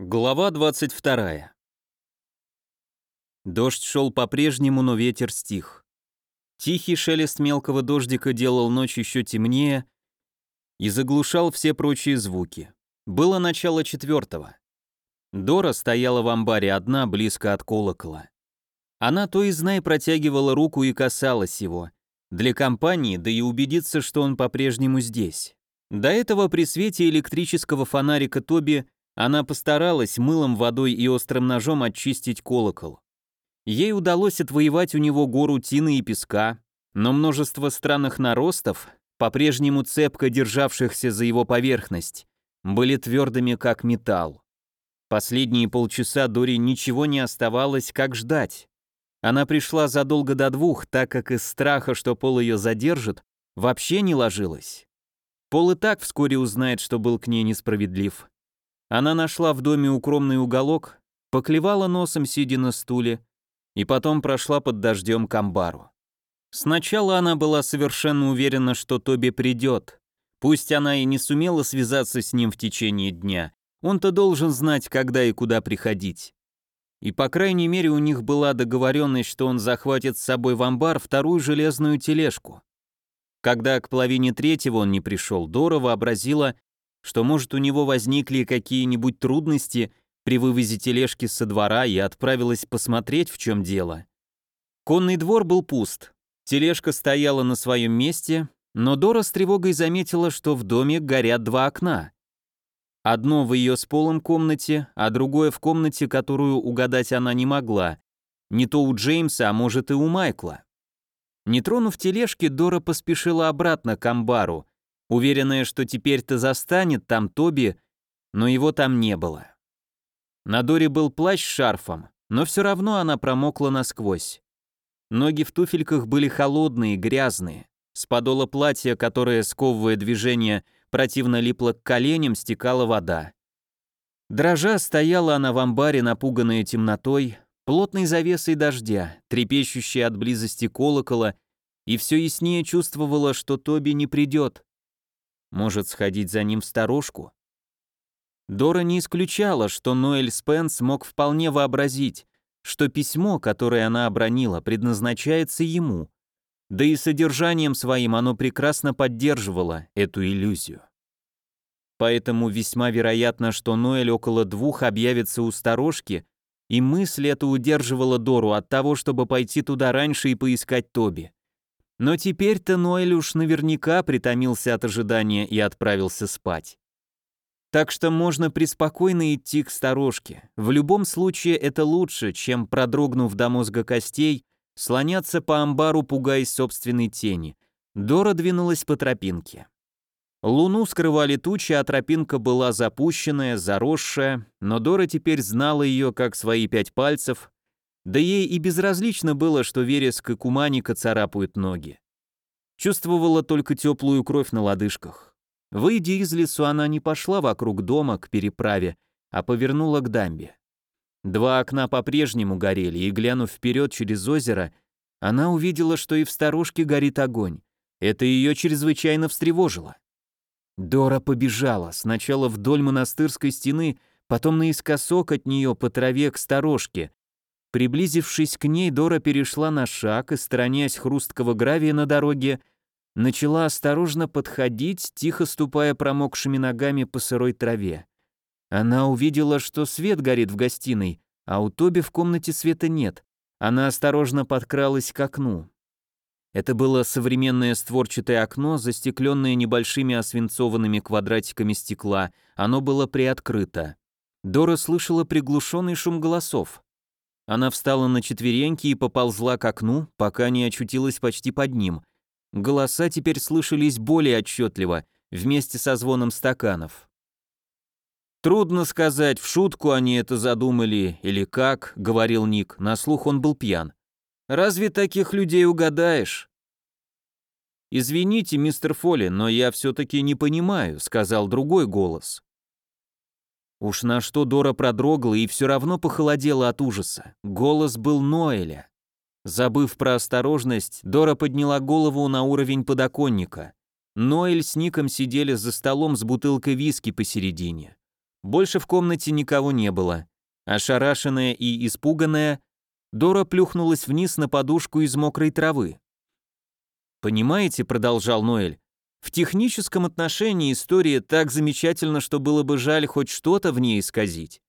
Глава 22. Дождь шел по-прежнему, но ветер стих. Тихий шелест мелкого дождика делал ночь еще темнее и заглушал все прочие звуки. Было начало четвертого. Дора стояла в амбаре одна, близко от колокола. Она то и знай протягивала руку и касалась его. Для компании, да и убедиться, что он по-прежнему здесь. До этого при свете электрического фонарика Тоби она постаралась мылом, водой и острым ножом очистить колокол. Ей удалось отвоевать у него гору тины и песка, но множество странных наростов, по-прежнему цепко державшихся за его поверхность, были твердыми как металл. Последние полчаса Дори ничего не оставалось, как ждать. Она пришла задолго до двух, так как из страха, что Пол ее задержит, вообще не ложилась. Пол и так вскоре узнает, что был к ней несправедлив. Она нашла в доме укромный уголок, поклевала носом, сидя на стуле, и потом прошла под дождем к амбару. Сначала она была совершенно уверена, что Тоби придет. Пусть она и не сумела связаться с ним в течение дня, он-то должен знать, когда и куда приходить. И по крайней мере у них была договоренность, что он захватит с собой в амбар вторую железную тележку. Когда к половине третьего он не пришел, Дора вообразила, что, может, у него возникли какие-нибудь трудности при вывозе тележки со двора и отправилась посмотреть, в чем дело. Конный двор был пуст. Тележка стояла на своем месте, но Дора с тревогой заметила, что в доме горят два окна. Одно в ее с полом комнате, а другое в комнате, которую угадать она не могла. Не то у Джеймса, а может и у Майкла. Не тронув тележки, Дора поспешила обратно к амбару, уверенная, что теперь-то застанет там Тоби, но его там не было. На Доре был плащ с шарфом, но все равно она промокла насквозь. Ноги в туфельках были холодные, грязные. С подола платья, которое, сковывая движение, противно липло к коленям, стекала вода. Дрожа стояла она в амбаре, напуганная темнотой, плотной завесой дождя, трепещущей от близости колокола, и все яснее чувствовала, что Тоби не придет. Может, сходить за ним в сторожку? Дора не исключала, что Ноэль Спенс мог вполне вообразить, что письмо, которое она обронила, предназначается ему, да и содержанием своим оно прекрасно поддерживало эту иллюзию. Поэтому весьма вероятно, что Ноэль около двух объявится у сторожки, и мысль эта удерживала Дору от того, чтобы пойти туда раньше и поискать Тоби. Но теперь-то Ноэль уж наверняка притомился от ожидания и отправился спать. Так что можно преспокойно идти к сторожке. В любом случае это лучше, чем, продрогнув до мозга костей, слоняться по амбару, пугаясь собственной тени. Дора двинулась по тропинке. Луну скрывали тучи, а тропинка была запущенная, заросшая, но Дора теперь знала ее как свои пять пальцев, да ей и безразлично было, что вереск и куманика царапают ноги. Чувствовала только теплую кровь на лодыжках. Выйдя из лесу, она не пошла вокруг дома к переправе, а повернула к дамбе. Два окна по-прежнему горели, и, глянув вперед через озеро, она увидела, что и в сторожке горит огонь. Это ее чрезвычайно встревожило. Дора побежала, сначала вдоль монастырской стены, потом наискосок от нее по траве к сторожке, Приблизившись к ней, Дора перешла на шаг и, сторонясь хрусткого гравия на дороге, начала осторожно подходить, тихо ступая промокшими ногами по сырой траве. Она увидела, что свет горит в гостиной, а у Тоби в комнате света нет. Она осторожно подкралась к окну. Это было современное створчатое окно, застекленное небольшими освинцованными квадратиками стекла. Оно было приоткрыто. Дора слышала приглушенный шум голосов. Она встала на четвереньки и поползла к окну, пока не очутилась почти под ним. Голоса теперь слышались более отчетливо, вместе со звоном стаканов. «Трудно сказать, в шутку они это задумали или как», — говорил Ник, на слух он был пьян. «Разве таких людей угадаешь?» «Извините, мистер Фолли, но я все-таки не понимаю», — сказал другой голос. Уж на что Дора продрогла и все равно похолодела от ужаса. Голос был Ноэля. Забыв про осторожность, Дора подняла голову на уровень подоконника. Ноэль с Ником сидели за столом с бутылкой виски посередине. Больше в комнате никого не было. Ошарашенная и испуганная, Дора плюхнулась вниз на подушку из мокрой травы. «Понимаете», — продолжал Ноэль, «в техническом отношении история так замечательна, что было бы жаль хоть что-то в ней исказить.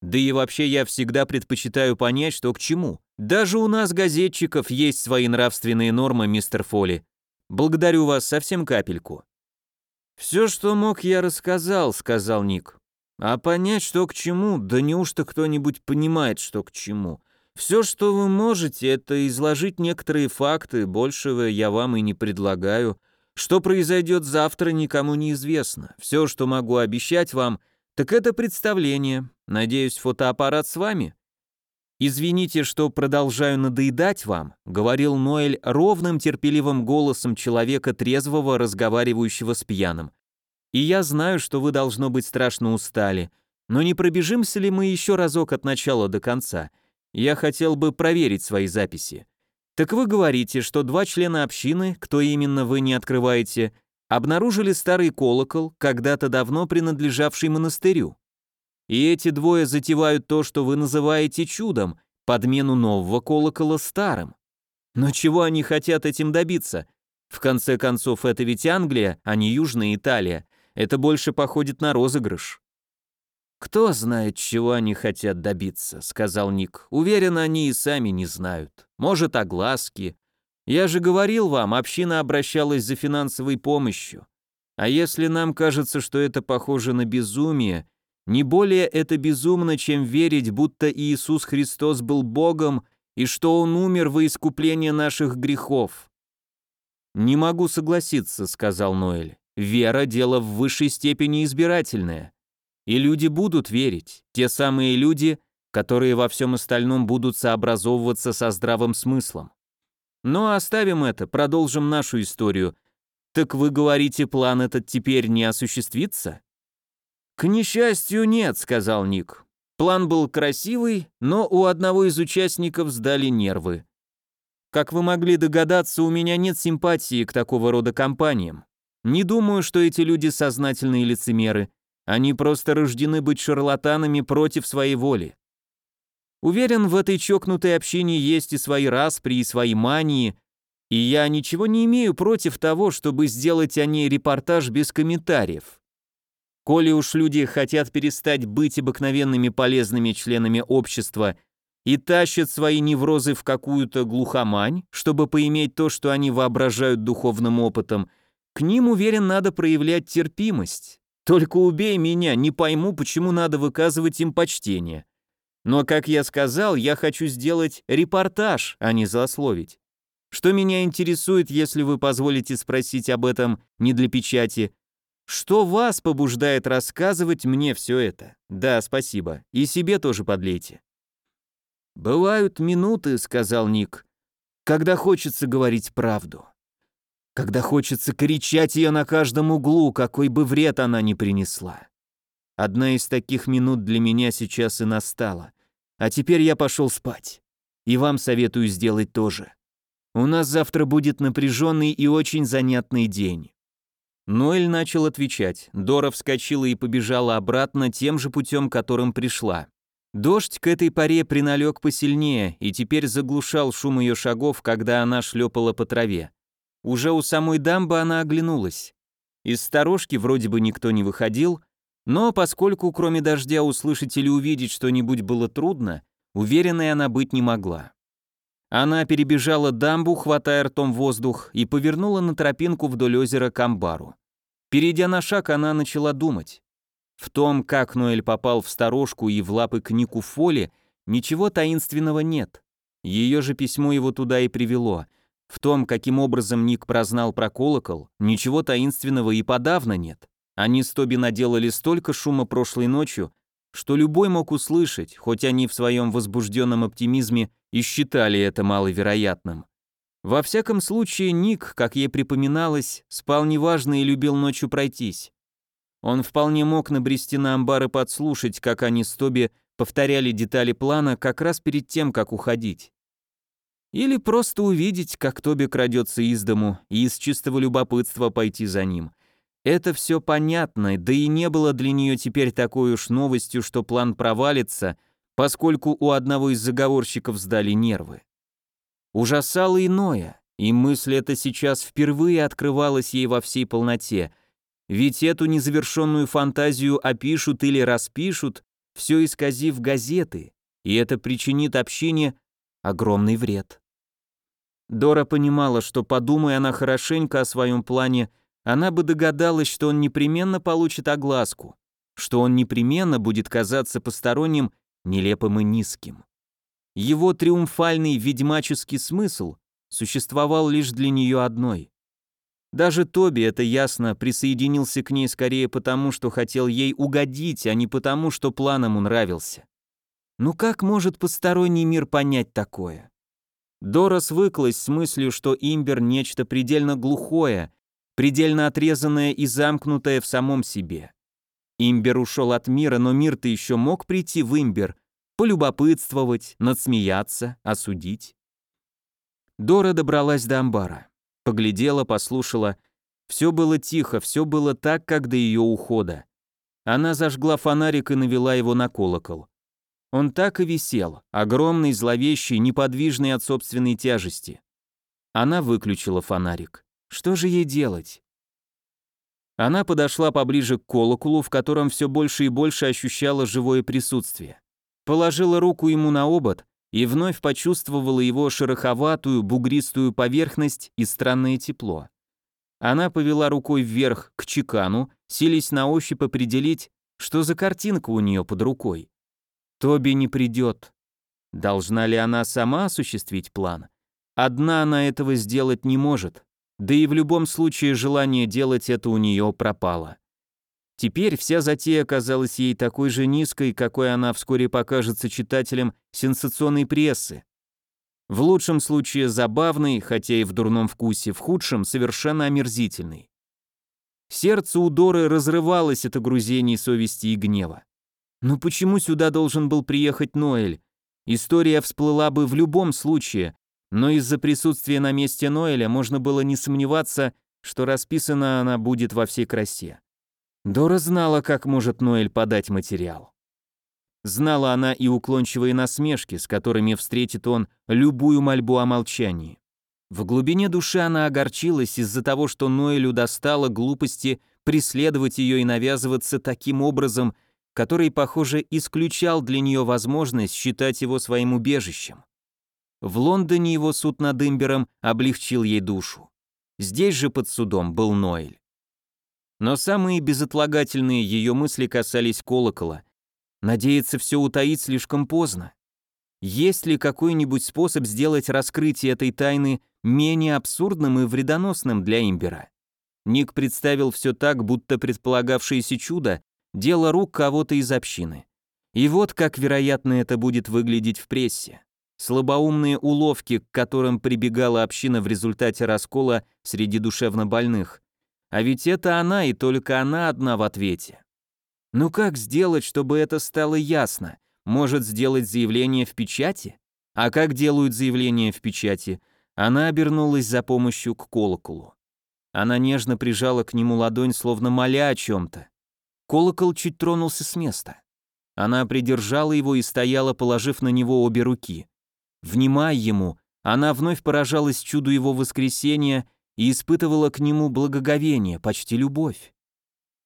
Да и вообще я всегда предпочитаю понять, что к чему. Даже у нас, газетчиков, есть свои нравственные нормы, мистер Фоли. Благодарю вас совсем капельку». «Все, что мог, я рассказал», — сказал Ник. «А понять, что к чему, да неужто кто-нибудь понимает, что к чему? Все, что вы можете, это изложить некоторые факты, большего я вам и не предлагаю. Что произойдет завтра, никому не известно. Все, что могу обещать вам, так это представление. Надеюсь, фотоаппарат с вами? «Извините, что продолжаю надоедать вам», — говорил Ноэль ровным терпеливым голосом человека трезвого, разговаривающего с пьяным. «И я знаю, что вы, должно быть, страшно устали. Но не пробежимся ли мы еще разок от начала до конца? Я хотел бы проверить свои записи. Так вы говорите, что два члена общины, кто именно вы не открываете, обнаружили старый колокол, когда-то давно принадлежавший монастырю. И эти двое затевают то, что вы называете чудом, подмену нового колокола старым. Но чего они хотят этим добиться? В конце концов, это ведь Англия, а не Южная Италия. Это больше походит на розыгрыш. «Кто знает, чего они хотят добиться», — сказал Ник. «Уверен, они и сами не знают. Может, огласки. Я же говорил вам, община обращалась за финансовой помощью. А если нам кажется, что это похоже на безумие, не более это безумно, чем верить, будто Иисус Христос был Богом и что Он умер во искупление наших грехов». «Не могу согласиться», — сказал Ноэль. «Вера — дело в высшей степени избирательное». И люди будут верить, те самые люди, которые во всем остальном будут сообразовываться со здравым смыслом. Но оставим это, продолжим нашу историю. Так вы говорите, план этот теперь не осуществится? К несчастью, нет, сказал Ник. План был красивый, но у одного из участников сдали нервы. Как вы могли догадаться, у меня нет симпатии к такого рода компаниям. Не думаю, что эти люди сознательные лицемеры. Они просто рождены быть шарлатанами против своей воли. Уверен, в этой чокнутой общине есть и свои распри, и свои мании, и я ничего не имею против того, чтобы сделать о ней репортаж без комментариев. Коли уж люди хотят перестать быть обыкновенными полезными членами общества и тащат свои неврозы в какую-то глухомань, чтобы поиметь то, что они воображают духовным опытом, к ним, уверен, надо проявлять терпимость. Только убей меня, не пойму, почему надо выказывать им почтение. Но, как я сказал, я хочу сделать репортаж, а не злословить. Что меня интересует, если вы позволите спросить об этом не для печати? Что вас побуждает рассказывать мне все это? Да, спасибо. И себе тоже подлейте. «Бывают минуты», — сказал Ник, — «когда хочется говорить правду когда хочется кричать ее на каждом углу, какой бы вред она ни принесла. Одна из таких минут для меня сейчас и настала. А теперь я пошел спать. И вам советую сделать то же. У нас завтра будет напряженный и очень занятный день. Ноэль начал отвечать. Дора вскочила и побежала обратно тем же путем, которым пришла. Дождь к этой поре приналег посильнее и теперь заглушал шум ее шагов, когда она шлепала по траве. Уже у самой дамбы она оглянулась. Из сторожки вроде бы никто не выходил, но поскольку кроме дождя услышать или увидеть что-нибудь было трудно, уверенной она быть не могла. Она перебежала дамбу, хватая ртом воздух, и повернула на тропинку вдоль озера к амбару. Перейдя на шаг, она начала думать. В том, как Ноэль попал в сторожку и в лапы к Нику Фоли, ничего таинственного нет. Ее же письмо его туда и привело — в том, каким образом Ник прознал про колокол, ничего таинственного и подавно нет. Они с Тоби наделали столько шума прошлой ночью, что любой мог услышать, хоть они в своем возбужденном оптимизме и считали это маловероятным. Во всяком случае, Ник, как ей припоминалось, спал неважно и любил ночью пройтись. Он вполне мог набрести на амбар и подслушать, как они с Тоби повторяли детали плана как раз перед тем, как уходить. Или просто увидеть, как Тоби крадется из дому, и из чистого любопытства пойти за ним. Это все понятно, да и не было для нее теперь такой уж новостью, что план провалится, поскольку у одного из заговорщиков сдали нервы. Ужасало иное, и мысль эта сейчас впервые открывалась ей во всей полноте, ведь эту незавершенную фантазию опишут или распишут, все исказив газеты, и это причинит общине огромный вред. Дора понимала, что подумая она хорошенько о своем плане, она бы догадалась, что он непременно получит огласку, что он непременно будет казаться посторонним, нелепым и низким. Его триумфальный ведьмаческий смысл существовал лишь для нее одной. Даже Тоби, это ясно, присоединился к ней скорее потому, что хотел ей угодить, а не потому, что план ему нравился. Ну как может посторонний мир понять такое? Дора свыклась с мыслью, что имбер — нечто предельно глухое, предельно отрезанное и замкнутое в самом себе. Имбер ушел от мира, но мир-то еще мог прийти в имбер, полюбопытствовать, надсмеяться, осудить. Дора добралась до амбара. Поглядела, послушала. Все было тихо, все было так, как до ее ухода. Она зажгла фонарик и навела его на колокол. Он так и висел, огромный, зловещий, неподвижный от собственной тяжести. Она выключила фонарик. Что же ей делать? Она подошла поближе к колоколу, в котором все больше и больше ощущала живое присутствие. Положила руку ему на обод и вновь почувствовала его шероховатую, бугристую поверхность и странное тепло. Она повела рукой вверх к чекану, сились на ощупь определить, что за картинка у нее под рукой. Тоби не придет. Должна ли она сама осуществить план? Одна она этого сделать не может, да и в любом случае желание делать это у нее пропало. Теперь вся затея казалась ей такой же низкой, какой она вскоре покажется читателям сенсационной прессы. В лучшем случае забавный, хотя и в дурном вкусе, в худшем совершенно омерзительный. Сердце у Доры разрывалось от огрузений совести и гнева. Но почему сюда должен был приехать Ноэль? История всплыла бы в любом случае, но из-за присутствия на месте Ноэля можно было не сомневаться, что расписана она будет во всей красе. Дора знала, как может Ноэль подать материал. Знала она и уклончивые насмешки, с которыми встретит он любую мольбу о молчании. В глубине души она огорчилась из-за того, что Ноэлю достало глупости преследовать ее и навязываться таким образом, который, похоже, исключал для нее возможность считать его своим убежищем. В Лондоне его суд над Имбером облегчил ей душу. Здесь же под судом был Ноэль. Но самые безотлагательные ее мысли касались колокола. Надеяться все утаить слишком поздно. Есть ли какой-нибудь способ сделать раскрытие этой тайны менее абсурдным и вредоносным для Имбера? Ник представил все так, будто предполагавшееся чудо дело рук кого-то из общины. И вот как, вероятно, это будет выглядеть в прессе. Слабоумные уловки, к которым прибегала община в результате раскола среди душевнобольных. А ведь это она и только она одна в ответе. Ну как сделать, чтобы это стало ясно? Может сделать заявление в печати? А как делают заявление в печати? Она обернулась за помощью к колоколу. Она нежно прижала к нему ладонь, словно моля о чем-то. Колокол чуть тронулся с места. Она придержала его и стояла, положив на него обе руки. Внимая ему, она вновь поражалась чуду его воскресения и испытывала к нему благоговение, почти любовь.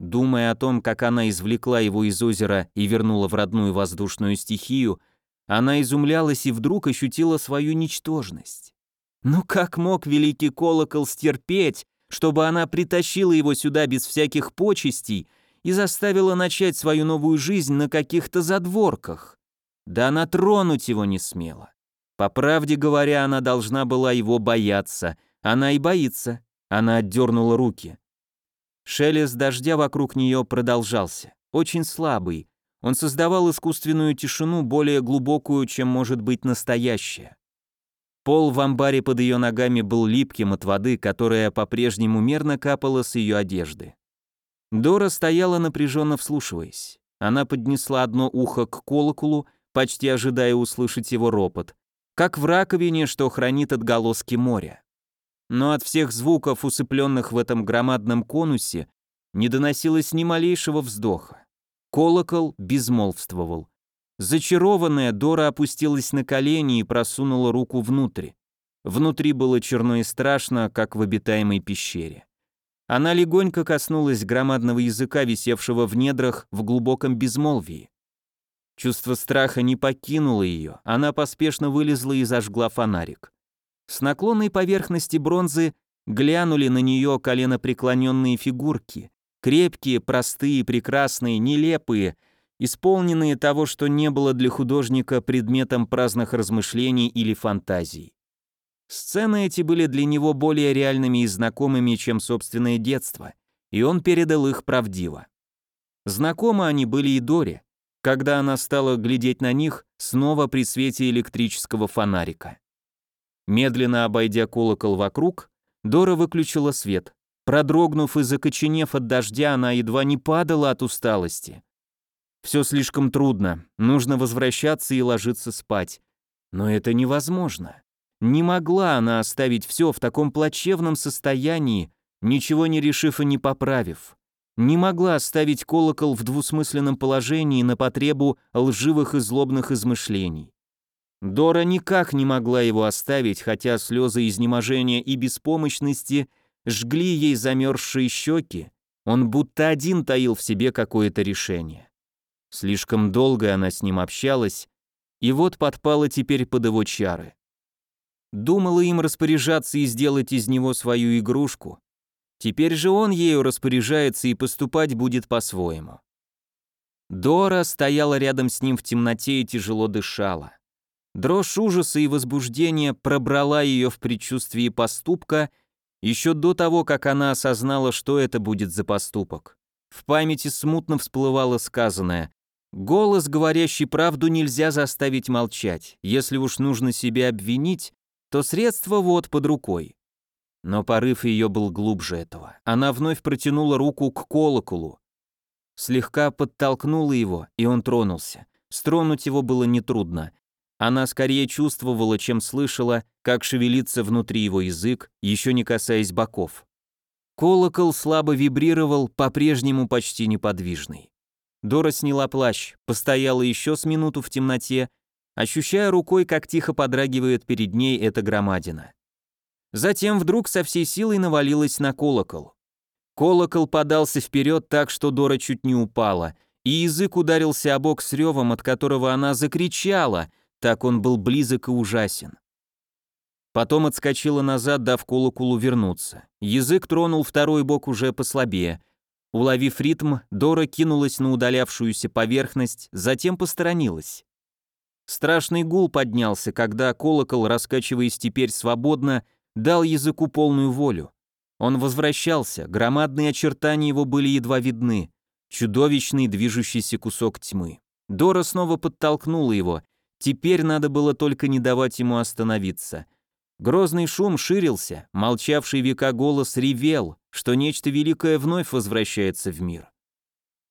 Думая о том, как она извлекла его из озера и вернула в родную воздушную стихию, она изумлялась и вдруг ощутила свою ничтожность. Ну как мог великий колокол стерпеть, чтобы она притащила его сюда без всяких почестей и заставила начать свою новую жизнь на каких-то задворках. Да она тронуть его не смела. По правде говоря, она должна была его бояться. Она и боится. Она отдернула руки. Шелест дождя вокруг нее продолжался. Очень слабый. Он создавал искусственную тишину, более глубокую, чем может быть настоящая. Пол в амбаре под ее ногами был липким от воды, которая по-прежнему мерно капала с ее одежды. Дора стояла напряженно вслушиваясь. Она поднесла одно ухо к колоколу, почти ожидая услышать его ропот, как в раковине, что хранит отголоски моря. Но от всех звуков, усыпленных в этом громадном конусе, не доносилось ни малейшего вздоха. Колокол безмолвствовал. Зачарованная, Дора опустилась на колени и просунула руку внутрь. Внутри было черно и страшно, как в обитаемой пещере. Она легонько коснулась громадного языка, висевшего в недрах в глубоком безмолвии. Чувство страха не покинуло ее, она поспешно вылезла и зажгла фонарик. С наклонной поверхности бронзы глянули на нее коленопреклоненные фигурки, крепкие, простые, прекрасные, нелепые, исполненные того, что не было для художника предметом праздных размышлений или фантазий. Сцены эти были для него более реальными и знакомыми, чем собственное детство, и он передал их правдиво. Знакомы они были и Доре, когда она стала глядеть на них снова при свете электрического фонарика. Медленно обойдя колокол вокруг, Дора выключила свет. Продрогнув и закоченев от дождя, она едва не падала от усталости. Все слишком трудно, нужно возвращаться и ложиться спать. Но это невозможно. Не могла она оставить все в таком плачевном состоянии, ничего не решив и не поправив не могла оставить колокол в двусмысленном положении на потребу лживых и злобных измышлений. Дора никак не могла его оставить, хотя слезы изнеможения и беспомощности жгли ей замерзшие щеки, он будто один таил в себе какое-то решение. Слишком долго она с ним общалась, и вот подпала теперь под его чары. Думала им распоряжаться и сделать из него свою игрушку, Теперь же он ею распоряжается и поступать будет по-своему. Дора стояла рядом с ним в темноте и тяжело дышала. Дрожь ужаса и возбуждения пробрала ее в предчувствии поступка еще до того, как она осознала, что это будет за поступок. В памяти смутно всплывало сказанное «Голос, говорящий правду, нельзя заставить молчать. Если уж нужно себя обвинить, то средство вот под рукой. Но порыв ее был глубже этого. Она вновь протянула руку к колоколу. Слегка подтолкнула его, и он тронулся. Стронуть его было нетрудно. Она скорее чувствовала, чем слышала, как шевелится внутри его язык, еще не касаясь боков. Колокол слабо вибрировал, по-прежнему почти неподвижный. Дора сняла плащ, постояла еще с минуту в темноте, ощущая рукой, как тихо подрагивает перед ней эта громадина. Затем вдруг со всей силой навалилась на колокол. Колокол подался вперед так, что Дора чуть не упала, и язык ударился о бок с ревом, от которого она закричала, так он был близок и ужасен. Потом отскочила назад, дав колоколу вернуться. Язык тронул второй бок уже послабее. Уловив ритм, Дора кинулась на удалявшуюся поверхность, затем посторонилась. Страшный гул поднялся, когда колокол, раскачиваясь теперь свободно, дал языку полную волю. Он возвращался, громадные очертания его были едва видны, чудовищный движущийся кусок тьмы. Дора снова подтолкнула его, теперь надо было только не давать ему остановиться. Грозный шум ширился, молчавший века голос ревел, что нечто великое вновь возвращается в мир.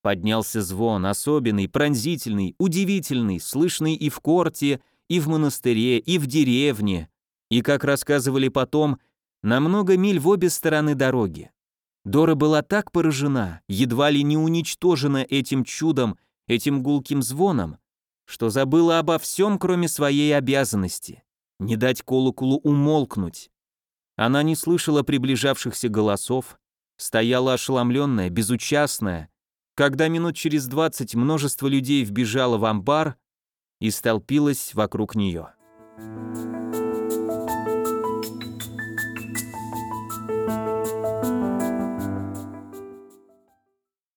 Поднялся звон, особенный, пронзительный, удивительный, слышный и в корте, и в монастыре, и в деревне, и, как рассказывали потом, на много миль в обе стороны дороги. Дора была так поражена, едва ли не уничтожена этим чудом, этим гулким звоном, что забыла обо всем, кроме своей обязанности — не дать колоколу умолкнуть. Она не слышала приближавшихся голосов, стояла ошеломленная, безучастная, когда минут через двадцать множество людей вбежало в амбар и столпилось вокруг нее. Thank you.